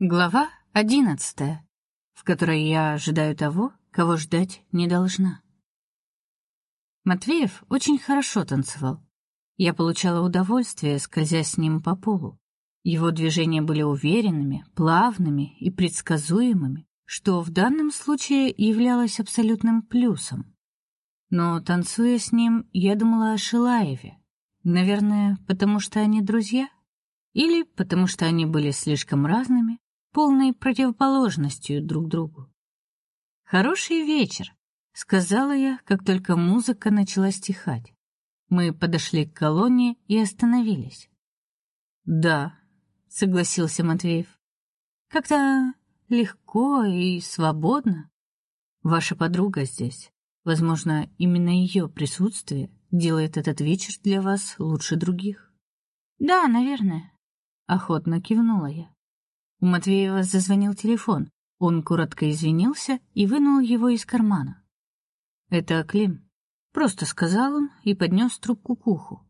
Глава одиннадцатая, в которой я ожидаю того, кого ждать не должна. Матвеев очень хорошо танцевал. Я получала удовольствие, скользя с ним по полу. Его движения были уверенными, плавными и предсказуемыми, что в данном случае являлось абсолютным плюсом. Но танцуя с ним, я думала о Шилаеве. Наверное, потому что они друзья или потому что они были слишком разными, полной противоположностью друг другу. Хороший вечер, сказала я, как только музыка начала стихать. Мы подошли к колонне и остановились. Да, согласился Матвеев. Как-то легко и свободно. Ваша подруга здесь. Возможно, именно ее присутствие делает этот вечер для вас лучше других. Да, наверное, охотно кивнула я. У Матвеева зазвонил телефон. Он коротко извинился и вынул его из кармана. Это Клим, просто сказал он и поднес трубку к уху.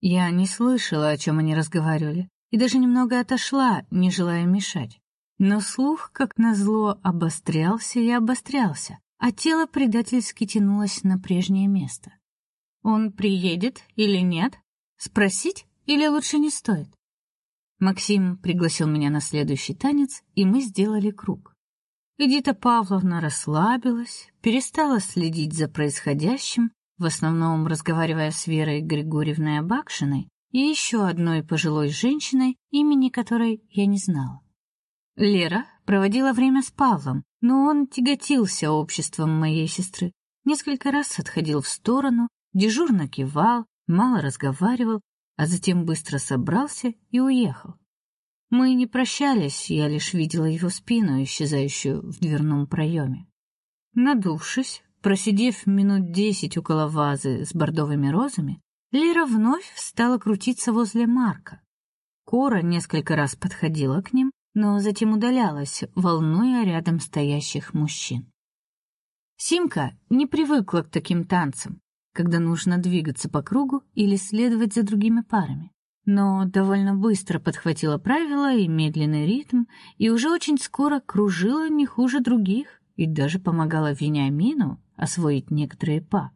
Я не слышала, о чем они разговаривали, и даже немного отошла, не желая мешать. Но слух, как назло, обострялся и обострялся, а тело предательски тянулось на прежнее место. Он приедет или нет? Спросить или лучше не стоит? Максим пригласил меня на следующий танец, и мы сделали круг. Эдита Павловна расслабилась, перестала следить за происходящим, в основном разговаривая с Верой Григорьевной Абакшиной и еще одной пожилой женщиной, имени которой я не знала. Лера проводила время с Павлом, но он тяготился обществом моей сестры. Несколько раз отходил в сторону, дежурно кивал, мало разговаривал, а затем быстро собрался и уехал. Мы не прощались, я лишь видела его спину, исчезающую в дверном проеме. Надувшись, просидев минут десять около вазы с бордовыми розами, Лера вновь стала крутиться возле Марка. Кора несколько раз подходила к ним, но затем удалялась, волнуя рядом стоящих мужчин. Симка не привыкла к таким танцам, когда нужно двигаться по кругу или следовать за другими парами. Но довольно быстро подхватила правила и медленный ритм, и уже очень скоро кружила не хуже других и даже помогала Вениамину освоить некоторые па.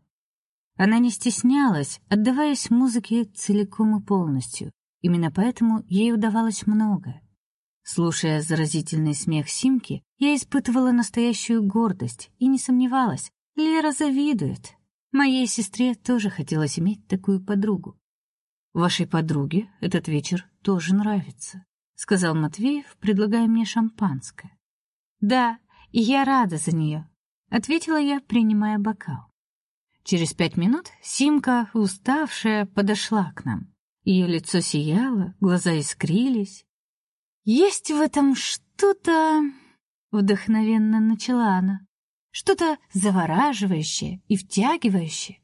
Она не стеснялась, отдаваясь музыке целиком и полностью. Именно поэтому ей удавалось многое. Слушая заразительный смех Симки, я испытывала настоящую гордость и не сомневалась, Лера завидует, Моей сестре тоже хотелось иметь такую подругу. Вашей подруге этот вечер тоже нравится, сказал Матвеев, предлагая мне шампанское. Да, и я рада за нее», — ответила я, принимая бокал. Через пять минут Симка, уставшая, подошла к нам. Ее лицо сияло, глаза искрились. Есть в этом что-то, вдохновенно начала она. Что-то завораживающее и втягивающее.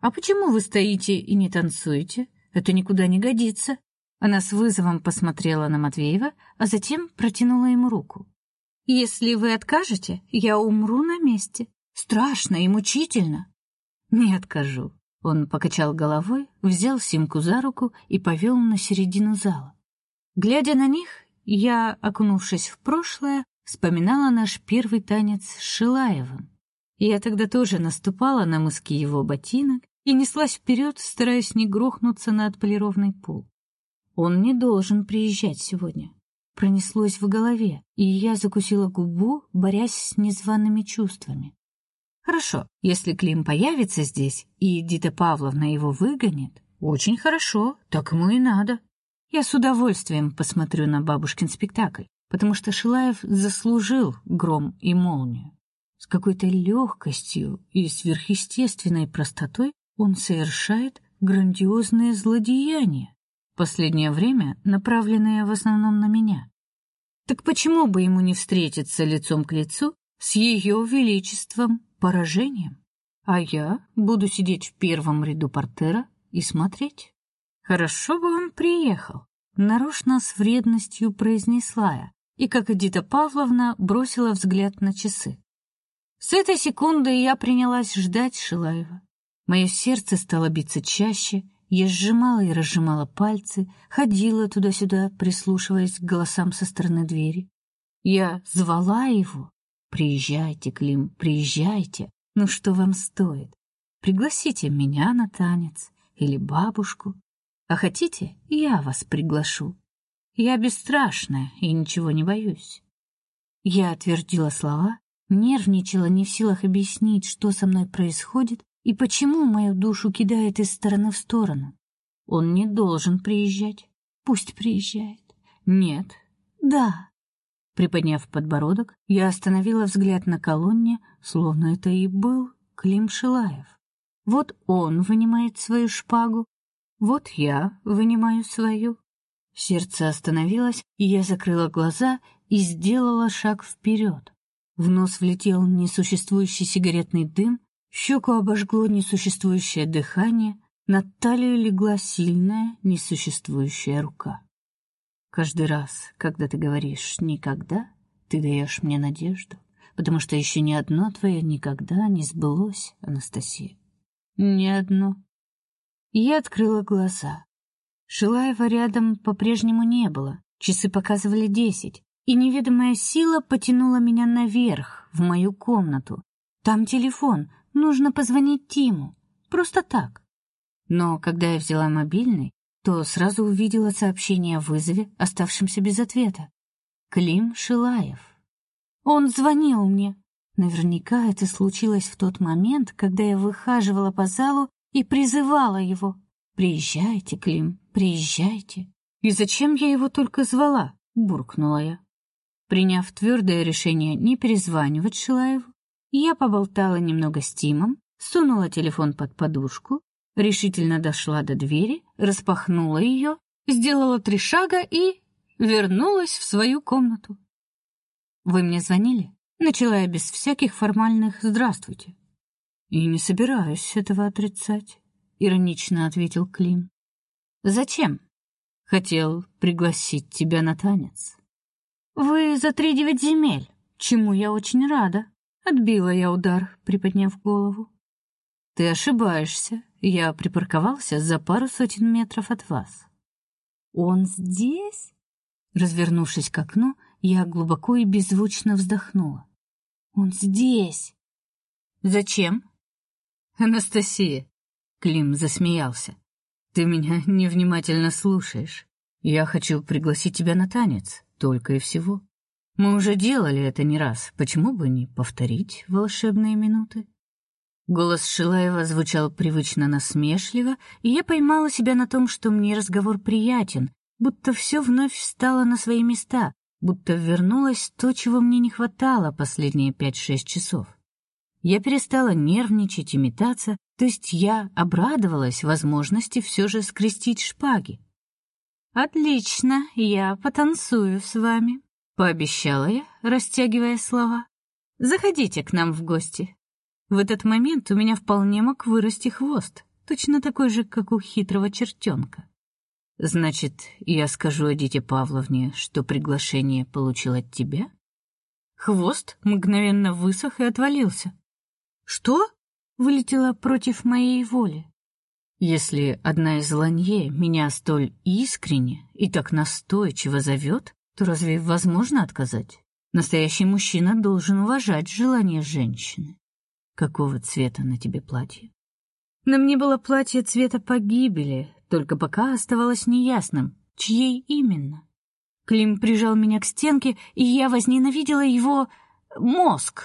А почему вы стоите и не танцуете? Это никуда не годится. Она с вызовом посмотрела на Матвеева, а затем протянула ему руку. Если вы откажете, я умру на месте. Страшно и мучительно. Не откажу. Он покачал головой, взял Симку за руку и повел на середину зала. Глядя на них, я, окунувшись в прошлое, вспоминала наш первый танец с Шилаевым. Я тогда тоже наступала на мыски его ботинок и неслась вперед, стараясь не грохнуться на отполированный пол. Он не должен приезжать сегодня. Пронеслось в голове, и я закусила губу, борясь с незваными чувствами. Хорошо, если Клим появится здесь, и Дита Павловна его выгонит, очень хорошо, так ему и надо. Я с удовольствием посмотрю на бабушкин спектакль потому что Шилаев заслужил гром и молнию. С какой-то легкостью и сверхъестественной простотой он совершает грандиозные злодеяния, последнее время направленные в основном на меня. Так почему бы ему не встретиться лицом к лицу с ее величеством поражением? А я буду сидеть в первом ряду портера и смотреть. Хорошо бы он приехал, нарочно с вредностью произнесла я, и, как Эдита Павловна, бросила взгляд на часы. С этой секунды я принялась ждать Шилаева. Мое сердце стало биться чаще, я сжимала и разжимала пальцы, ходила туда-сюда, прислушиваясь к голосам со стороны двери. Я звала его. Приезжайте, Клим, приезжайте. Ну что вам стоит? Пригласите меня на танец или бабушку. А хотите, я вас приглашу. Я бесстрашная и ничего не боюсь. Я отвердила слова, нервничала, не в силах объяснить, что со мной происходит и почему мою душу кидает из стороны в сторону. Он не должен приезжать. Пусть приезжает. Нет. Да. Приподняв подбородок, я остановила взгляд на колонне, словно это и был Клим Шилаев. Вот он вынимает свою шпагу, вот я вынимаю свою. Сердце остановилось, и я закрыла глаза и сделала шаг вперед. В нос влетел несуществующий сигаретный дым, щеку обожгло несуществующее дыхание, на талию легла сильная несуществующая рука. Каждый раз, когда ты говоришь никогда, ты даешь мне надежду, потому что еще ни одно твое никогда не сбылось, Анастасия. Ни одно. Я открыла глаза. Шилаева рядом по-прежнему не было. Часы показывали десять, и неведомая сила потянула меня наверх, в мою комнату. Там телефон, нужно позвонить Тиму. Просто так. Но когда я взяла мобильный, то сразу увидела сообщение о вызове, оставшемся без ответа. Клим Шилаев. Он звонил мне. Наверняка это случилось в тот момент, когда я выхаживала по залу и призывала его. «Приезжайте, Клим, приезжайте». «И зачем я его только звала?» — буркнула я. Приняв твердое решение не перезванивать Шилаеву, я поболтала немного с Тимом, сунула телефон под подушку решительно дошла до двери, распахнула ее, сделала три шага и вернулась в свою комнату. Вы мне звонили? Начала я без всяких формальных здравствуйте. И не собираюсь этого отрицать, иронично ответил Клим. Зачем? Хотел пригласить тебя на танец. Вы за три девять земель, чему я очень рада. Отбила я удар, приподняв голову. Ты ошибаешься. Я припарковался за пару сотен метров от вас. Он здесь? Развернувшись к окну, я глубоко и беззвучно вздохнула. Он здесь. Зачем? Анастасия, Клим засмеялся. Ты меня невнимательно слушаешь. Я хочу пригласить тебя на танец, только и всего. Мы уже делали это не раз. Почему бы не повторить волшебные минуты? Голос Шилаева звучал привычно насмешливо, и я поймала себя на том, что мне разговор приятен, будто все вновь встало на свои места, будто вернулось то, чего мне не хватало последние пять-шесть часов. Я перестала нервничать и метаться, то есть я обрадовалась возможности все же скрестить шпаги. Отлично, я потанцую с вами, пообещала я, растягивая слова. Заходите к нам в гости. В этот момент у меня вполне мог вырасти хвост, точно такой же, как у хитрого чертенка. Значит, я скажу Эдите Павловне, что приглашение получил от тебя? Хвост мгновенно высох и отвалился. Что? Вылетело против моей воли. Если одна из ланье меня столь искренне и так настойчиво зовет, то разве возможно отказать? Настоящий мужчина должен уважать желание женщины. Какого цвета на тебе платье? На мне было платье цвета погибели, только пока оставалось неясным, чьей именно. Клим прижал меня к стенке, и я возненавидела его мозг.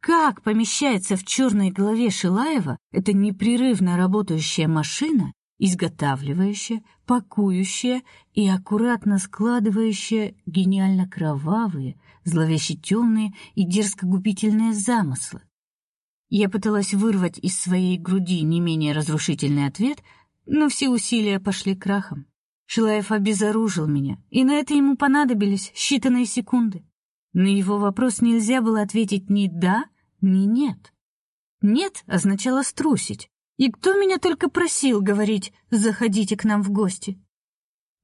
Как помещается в черной голове Шилаева эта непрерывно работающая машина, изготавливающая, пакующая и аккуратно складывающая гениально кровавые, зловеще темные и дерзко губительные замыслы? Я пыталась вырвать из своей груди не менее разрушительный ответ, но все усилия пошли крахом. Шилаев обезоружил меня, и на это ему понадобились считанные секунды. На его вопрос нельзя было ответить ни да, ни нет. Нет означало струсить. И кто меня только просил говорить: "Заходите к нам в гости"?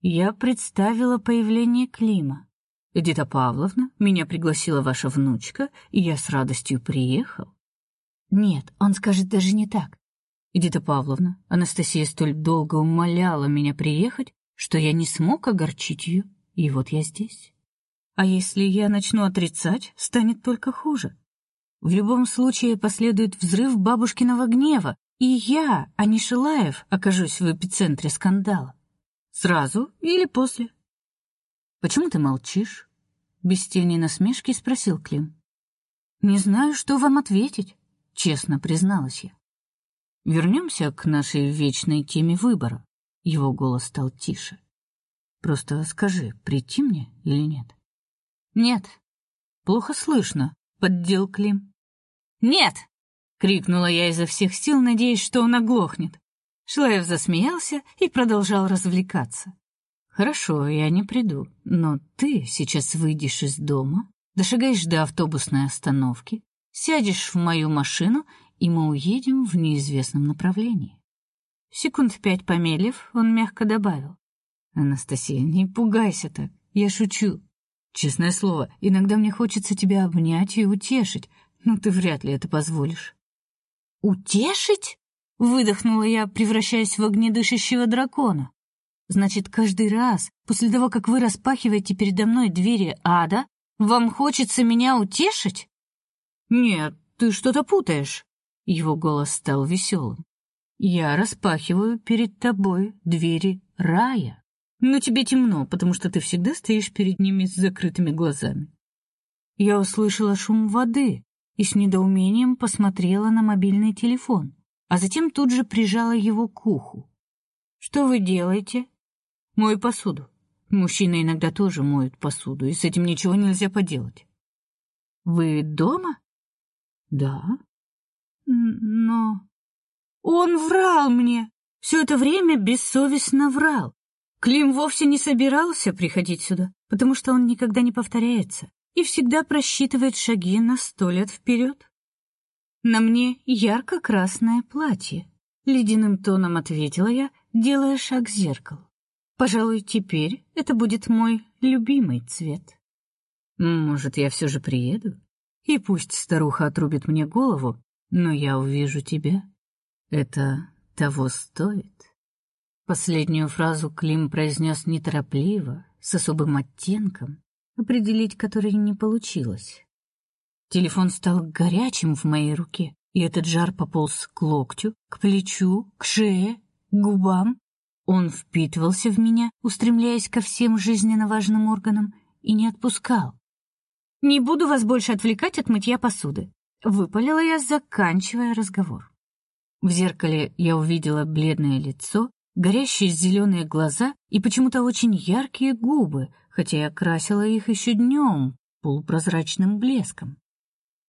Я представила появление Клима. Эдита Павловна, меня пригласила ваша внучка, и я с радостью приехал. Нет, он скажет даже не так. Эдита Павловна, Анастасия столь долго умоляла меня приехать, что я не смог огорчить ее, и вот я здесь. А если я начну отрицать, станет только хуже. В любом случае последует взрыв бабушкиного гнева, и я, а не Шилаев, окажусь в эпицентре скандала. Сразу или после? Почему ты молчишь? Без тени насмешки спросил Клим. Не знаю, что вам ответить, честно призналась я. Вернемся к нашей вечной теме выбора. Его голос стал тише. Просто скажи, прийти мне или нет? Нет. Плохо слышно, поддел Клим. Нет, крикнула я изо всех сил, надеясь, что он оглохнет. Шлаев засмеялся и продолжал развлекаться. Хорошо, я не приду, но ты сейчас выйдешь из дома, дошагаешь до автобусной остановки, сядешь в мою машину, и мы уедем в неизвестном направлении. Секунд пять помедлив, он мягко добавил: Анастасия, не пугайся так. Я шучу. Честное слово, иногда мне хочется тебя обнять и утешить, но ты вряд ли это позволишь. Утешить? выдохнула я, превращаясь в огнедышащего дракона. Значит, каждый раз после того, как вы распахиваете передо мной двери ада, вам хочется меня утешить? Нет, ты что-то путаешь. Его голос стал веселым. Я распахиваю перед тобой двери рая. Но тебе темно, потому что ты всегда стоишь перед ними с закрытыми глазами. Я услышала шум воды и с недоумением посмотрела на мобильный телефон, а затем тут же прижала его к уху. Что вы делаете? Мою посуду. Мужчины иногда тоже моют посуду, и с этим ничего нельзя поделать. Вы дома? Да. Но он врал мне. Все это время бессовестно врал. Клим вовсе не собирался приходить сюда, потому что он никогда не повторяется и всегда просчитывает шаги на сто лет вперед. На мне ярко-красное платье, ледяным тоном ответила я, делая шаг к зеркалу. Пожалуй, теперь это будет мой любимый цвет. Может, я все же приеду? И пусть старуха отрубит мне голову, но я увижу тебя. Это того стоит. Последнюю фразу Клим произнес неторопливо, с особым оттенком, определить который не получилось. Телефон стал горячим в моей руке, и этот жар пополз к локтю, к плечу, к шее, к губам. Он впитывался в меня, устремляясь ко всем жизненно важным органам, и не отпускал. «Не буду вас больше отвлекать от мытья посуды», — выпалила я, заканчивая разговор. В зеркале я увидела бледное лицо, горящие зеленые глаза и почему-то очень яркие губы, хотя я красила их еще днем полупрозрачным блеском.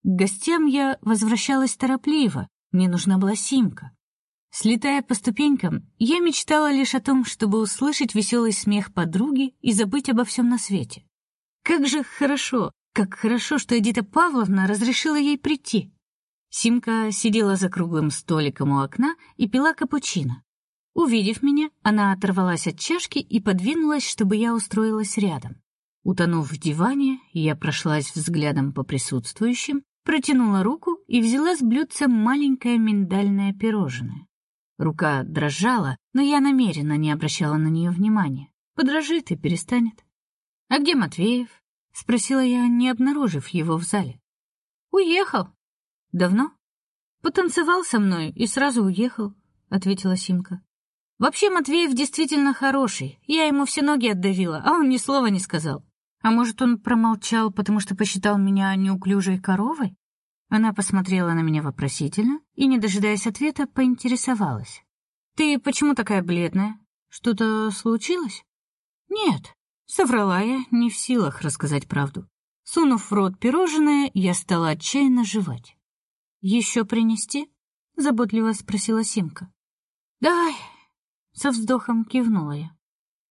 К гостям я возвращалась торопливо, мне нужна была симка. Слетая по ступенькам, я мечтала лишь о том, чтобы услышать веселый смех подруги и забыть обо всем на свете. Как же хорошо, как хорошо, что Эдита Павловна разрешила ей прийти. Симка сидела за круглым столиком у окна и пила капучино. Увидев меня, она оторвалась от чашки и подвинулась, чтобы я устроилась рядом. Утонув в диване, я прошлась взглядом по присутствующим, протянула руку и взяла с блюдца маленькое миндальное пирожное. Рука дрожала, но я намеренно не обращала на нее внимания. Подражит и перестанет. А где Матвеев? спросила я, не обнаружив его в зале. Уехал. Давно? Потанцевал со мной и сразу уехал, ответила Симка. Вообще Матвеев действительно хороший. Я ему все ноги отдавила, а он ни слова не сказал. А может, он промолчал, потому что посчитал меня неуклюжей коровой? Она посмотрела на меня вопросительно и, не дожидаясь ответа, поинтересовалась: "Ты почему такая бледная? Что-то случилось?" "Нет", соврала я, не в силах рассказать правду. Сунув в рот пирожное, я стала отчаянно жевать. «Еще принести?" заботливо спросила Симка. "Давай", со вздохом кивнула я.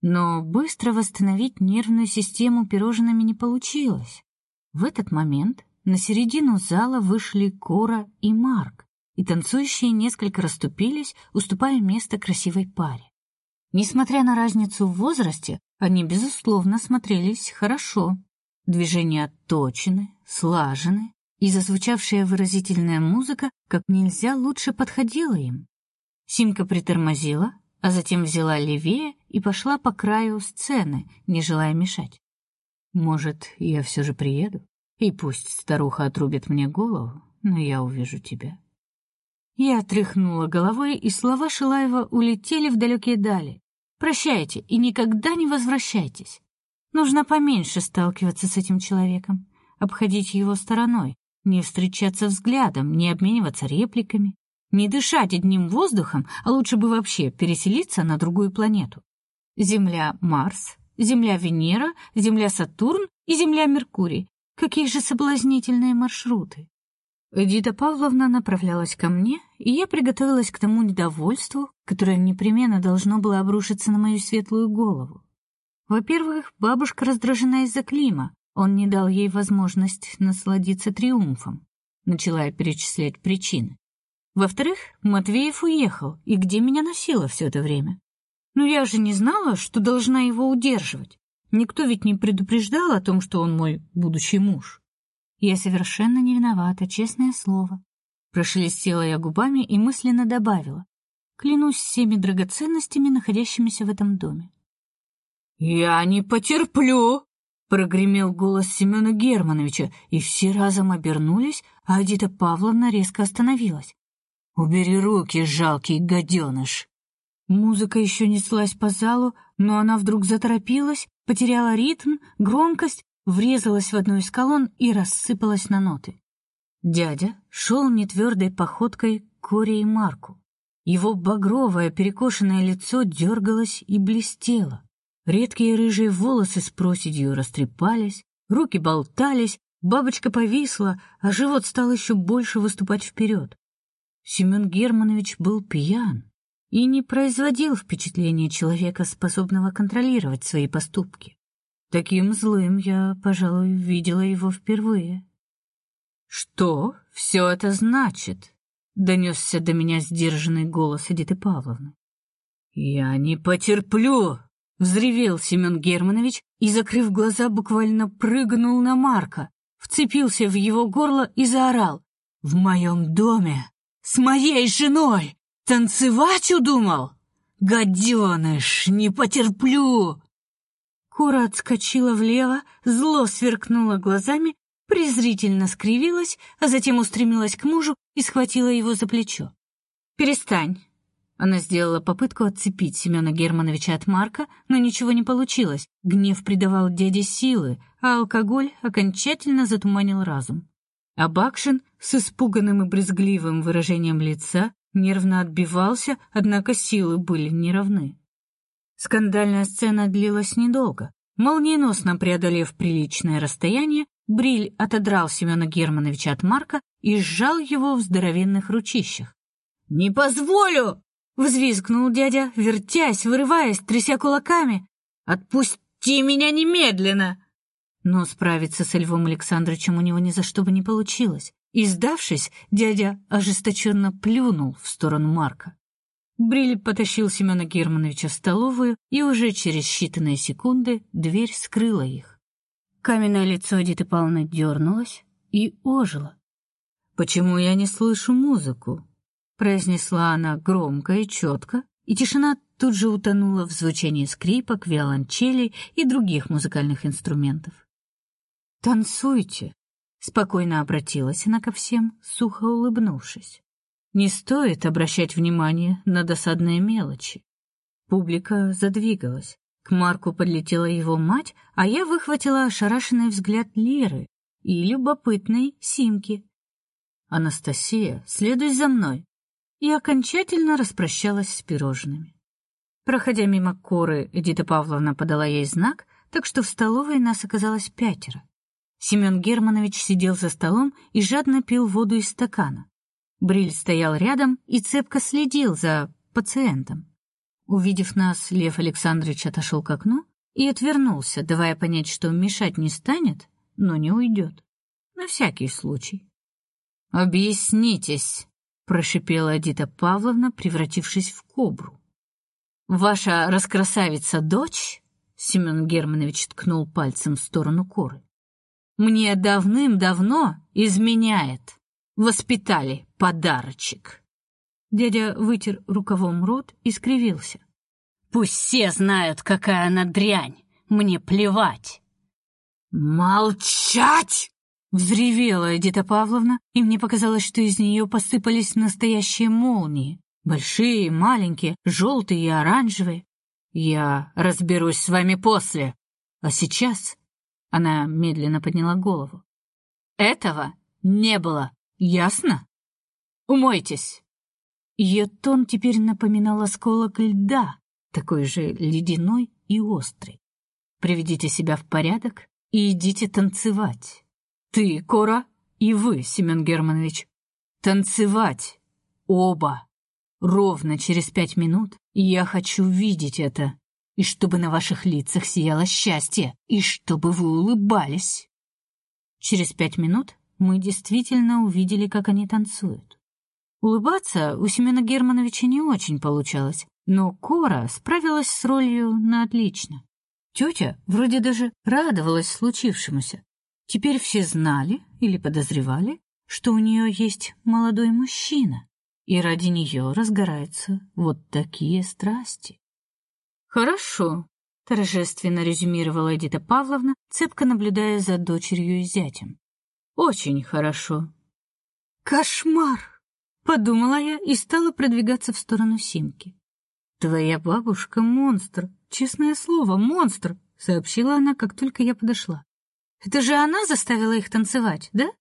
Но быстро восстановить нервную систему пирожными не получилось. В этот момент на середину зала вышли Кора и Марк, и танцующие несколько расступились, уступая место красивой паре. Несмотря на разницу в возрасте, они безусловно смотрелись хорошо. Движения точны, слажены, и зазвучавшая выразительная музыка как нельзя лучше подходила им. Симка притормозила, а затем взяла левее и пошла по краю сцены, не желая мешать. Может, я все же приеду? И пусть старуха отрубит мне голову, но я увижу тебя. Я отряхнула головой, и слова Шилаева улетели в далекие дали. Прощайте и никогда не возвращайтесь. Нужно поменьше сталкиваться с этим человеком, обходить его стороной, не встречаться взглядом, не обмениваться репликами, не дышать одним воздухом, а лучше бы вообще переселиться на другую планету. Земля Марс, Земля Венера, Земля Сатурн и Земля Меркурий. Какие же соблазнительные маршруты. Эдита Павловна направлялась ко мне, и я приготовилась к тому недовольству, которое непременно должно было обрушиться на мою светлую голову. Во-первых, бабушка раздражена из-за Клима. Он не дал ей возможность насладиться триумфом. Начала я перечислять причины. Во-вторых, Матвеев уехал, и где меня носило все это время? Ну я же не знала, что должна его удерживать. Никто ведь не предупреждал о том, что он мой будущий муж. Я совершенно не виновата, честное слово. Прошелестела я губами и мысленно добавила: клянусь всеми драгоценностями, находящимися в этом доме. Я не потерплю, прогремел голос Семена Германовича, и все разом обернулись, а Адита Павловна резко остановилась. Убери руки, жалкий гаденыш!» Музыка еще неслась по залу, но она вдруг заторопилась, потеряла ритм, громкость врезалась в одну из колонн и рассыпалась на ноты. Дядя шел нетвердой походкой к Коре и Марку. Его багровое перекошенное лицо дергалось и блестело. Редкие рыжие волосы с проседью растрепались, руки болтались, бабочка повисла, а живот стал еще больше выступать вперед. Семен Германович был пьян и не производил впечатления человека, способного контролировать свои поступки. Таким злым я, пожалуй, видела его впервые. Что все это значит? донесся до меня сдержанный голос Эдиты Павловны. Я не потерплю, взревел Семен Германович и, закрыв глаза, буквально прыгнул на Марка, вцепился в его горло и заорал: "В моем доме с моей женой танцевать удумал? Гаденыш, не потерплю!" Кура отскочила влево, зло сверкнула глазами, презрительно скривилась, а затем устремилась к мужу и схватила его за плечо. «Перестань!» Она сделала попытку отцепить Семена Германовича от Марка, но ничего не получилось. Гнев придавал дяде силы, а алкоголь окончательно затуманил разум. А Бакшин с испуганным и брезгливым выражением лица нервно отбивался, однако силы были неравны. Скандальная сцена длилась недолго. Молниеносно преодолев приличное расстояние, Бриль отодрал Семена Германовича от Марка и сжал его в здоровенных ручищах. «Не позволю!» — взвизгнул дядя, вертясь, вырываясь, тряся кулаками. «Отпусти меня немедленно!» Но справиться с Львом Александровичем у него ни за что бы не получилось. И, сдавшись, дядя ожесточенно плюнул в сторону Марка. Бриль потащил Семена Германовича в столовую, и уже через считанные секунды дверь скрыла их. Каменное лицо Эдиты Павловны дернулось и ожило. «Почему я не слышу музыку?» произнесла она громко и четко, и тишина тут же утонула в звучании скрипок, виолончелей и других музыкальных инструментов. «Танцуйте!» — спокойно обратилась она ко всем, сухо улыбнувшись. Не стоит обращать внимание на досадные мелочи. Публика задвигалась. К Марку подлетела его мать, а я выхватила ошарашенный взгляд Леры и любопытной Симки. Анастасия, следуй за мной. И окончательно распрощалась с пирожными. Проходя мимо Коры, Эдита Павловна подала ей знак, так что в столовой нас оказалось пятеро. Семен Германович сидел за столом и жадно пил воду из стакана. Бриль стоял рядом и цепко следил за пациентом. Увидев нас, Лев Александрович отошел к окну и отвернулся, давая понять, что мешать не станет, но не уйдет. На всякий случай. Объяснитесь, прошипела Эдита Павловна, превратившись в кобру. Ваша раскрасавица дочь, Семен Германович ткнул пальцем в сторону Коры. Мне давным-давно изменяет. Воспитали подарочек. Дядя вытер рукавом рот и скривился. Пусть все знают, какая она дрянь. Мне плевать. Молчать! Взревела Эдита Павловна, и мне показалось, что из нее посыпались настоящие молнии. Большие, маленькие, желтые и оранжевые. Я разберусь с вами после. А сейчас она медленно подняла голову. Этого не было, ясно? Умойтесь. Ее тон теперь напоминал осколок льда, такой же ледяной и острый. Приведите себя в порядок и идите танцевать. Ты, Кора, и вы, Семен Германович. Танцевать. Оба. Ровно через пять минут я хочу видеть это. И чтобы на ваших лицах сияло счастье, и чтобы вы улыбались. Через пять минут мы действительно увидели, как они танцуют. Улыбаться у Семена Германовича не очень получалось, но Кора справилась с ролью на отлично. Тетя вроде даже радовалась случившемуся. Теперь все знали или подозревали, что у нее есть молодой мужчина, и ради нее разгораются вот такие страсти. Хорошо, торжественно резюмировала Эдита Павловна, цепко наблюдая за дочерью и зятем. Очень хорошо. Кошмар подумала я и стала продвигаться в сторону Симки. Твоя бабушка монстр, честное слово, монстр, сообщила она, как только я подошла. Это же она заставила их танцевать, да?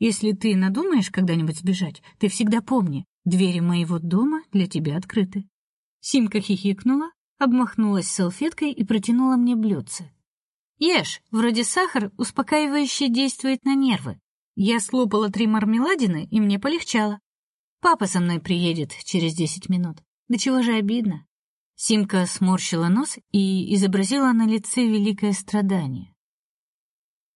Если ты надумаешь когда-нибудь сбежать, ты всегда помни, двери моего дома для тебя открыты. Симка хихикнула, обмахнулась салфеткой и протянула мне блюдце. Ешь, вроде сахар успокаивающе действует на нервы. Я слопала три мармеладины, и мне полегчало. Папа со мной приедет через десять минут. Да чего же обидно. Симка сморщила нос и изобразила на лице великое страдание.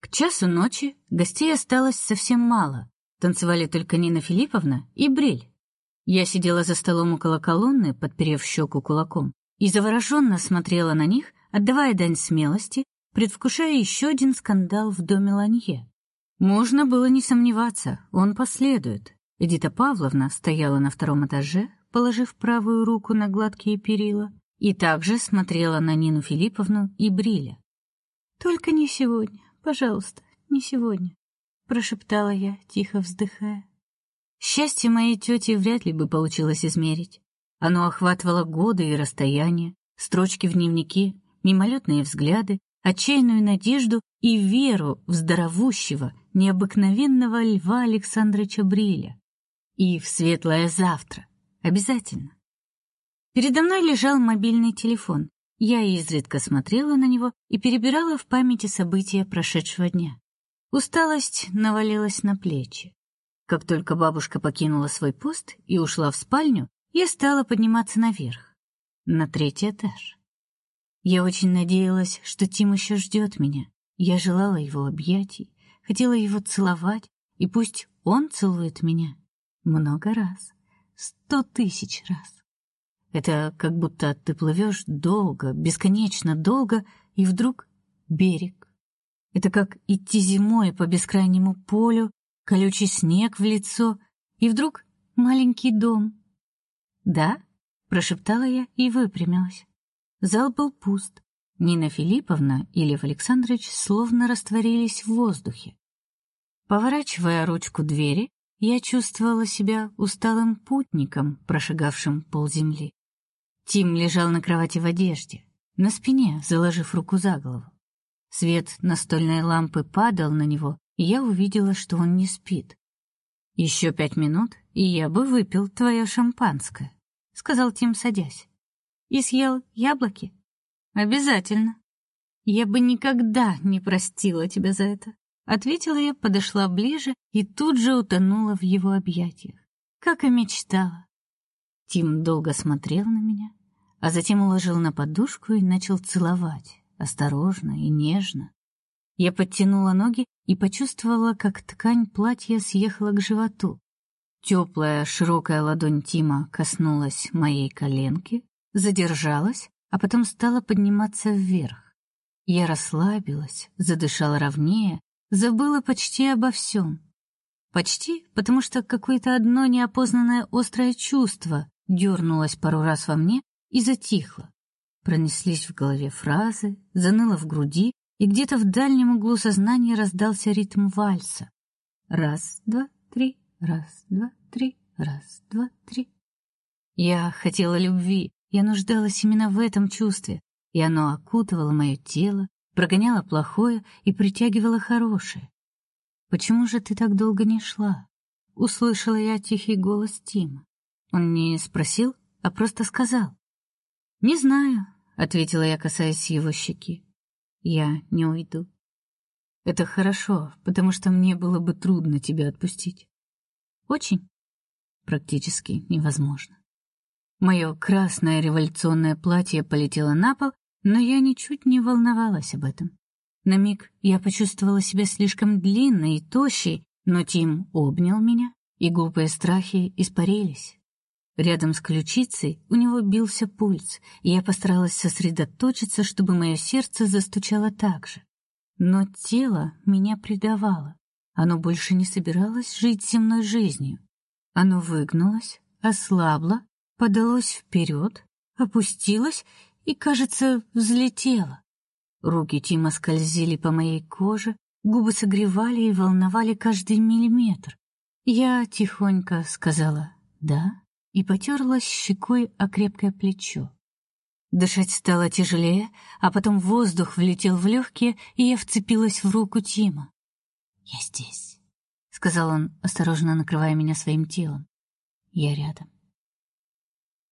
К часу ночи гостей осталось совсем мало. Танцевали только Нина Филипповна и Брель. Я сидела за столом около колонны, подперев щеку кулаком, и завороженно смотрела на них, отдавая дань смелости, предвкушая еще один скандал в доме Ланье. Можно было не сомневаться, он последует, Эдита Павловна стояла на втором этаже, положив правую руку на гладкие перила, и также смотрела на Нину Филипповну и Бриля. Только не сегодня, пожалуйста, не сегодня, прошептала я, тихо вздыхая. Счастье моей тети вряд ли бы получилось измерить. Оно охватывало годы и расстояния, строчки в дневнике, мимолетные взгляды, отчаянную надежду и веру в здоровущего, необыкновенного Льва Александровича Бриля и в светлое завтра. Обязательно. Передо мной лежал мобильный телефон. Я изредка смотрела на него и перебирала в памяти события прошедшего дня. Усталость навалилась на плечи. Как только бабушка покинула свой пост и ушла в спальню, я стала подниматься наверх, на третий этаж. Я очень надеялась, что Тим еще ждет меня. Я желала его объятий, хотела его целовать, и пусть он целует меня. Много раз. Сто тысяч раз. Это как будто ты плывешь долго, бесконечно долго, и вдруг берег. Это как идти зимой по бескрайнему полю, колючий снег в лицо, и вдруг маленький дом. "Да?" прошептала я и выпрямилась. Зал был пуст. Нина Филипповна и Лев Александрович словно растворились в воздухе. Поворачивая ручку двери, я чувствовала себя усталым путником, прошагавшим полземли. Тим лежал на кровати в одежде, на спине, заложив руку за голову. Свет настольной лампы падал на него, и я увидела, что он не спит. «Еще пять минут, и я бы выпил твое шампанское, сказал Тим, садясь. И съел яблоки? Обязательно. Я бы никогда не простила тебя за это ответила я, подошла ближе и тут же утонула в его объятиях, как и мечтала. Тим долго смотрел на меня, а затем уложил на подушку и начал целовать, осторожно и нежно. Я подтянула ноги и почувствовала, как ткань платья съехала к животу. Теплая, широкая ладонь Тима коснулась моей коленки, задержалась, а потом стала подниматься вверх. Я расслабилась, задышала ровнее, забыла почти обо всем. Почти, потому что какое-то одно неопознанное острое чувство дернулось пару раз во мне и затихло. Пронеслись в голове фразы, заныло в груди, и где-то в дальнем углу сознания раздался ритм вальса. Раз, два, три, раз, два, три, раз, два, три. Я хотела любви, я нуждалась именно в этом чувстве, и оно окутывало мое тело, прогоняло плохое и притягивало хорошее. Почему же ты так долго не шла? Услышала я тихий голос Тима. Он не спросил, а просто сказал: "Не знаю", ответила я, касаясь его щеки. "Я не уйду". Это хорошо, потому что мне было бы трудно тебя отпустить. Очень практически невозможно. Мое красное революционное платье полетело на пол, но я ничуть не волновалась об этом. На миг я почувствовала себя слишком длинной и тощей, но Тим обнял меня, и глупые страхи испарились. Рядом с ключицей у него бился пульс, и я постаралась сосредоточиться, чтобы мое сердце застучало так же. Но тело меня предавало. Оно больше не собиралось жить земной жизнью. Оно выгнулось, ослабло, подалось вперед, опустилось и, кажется, взлетело. Руки Тима скользили по моей коже, губы согревали и волновали каждый миллиметр. Я тихонько сказала «да» и потерлась щекой о крепкое плечо. Дышать стало тяжелее, а потом воздух влетел в легкие, и я вцепилась в руку Тима. «Я здесь», — сказал он, осторожно накрывая меня своим телом. «Я рядом».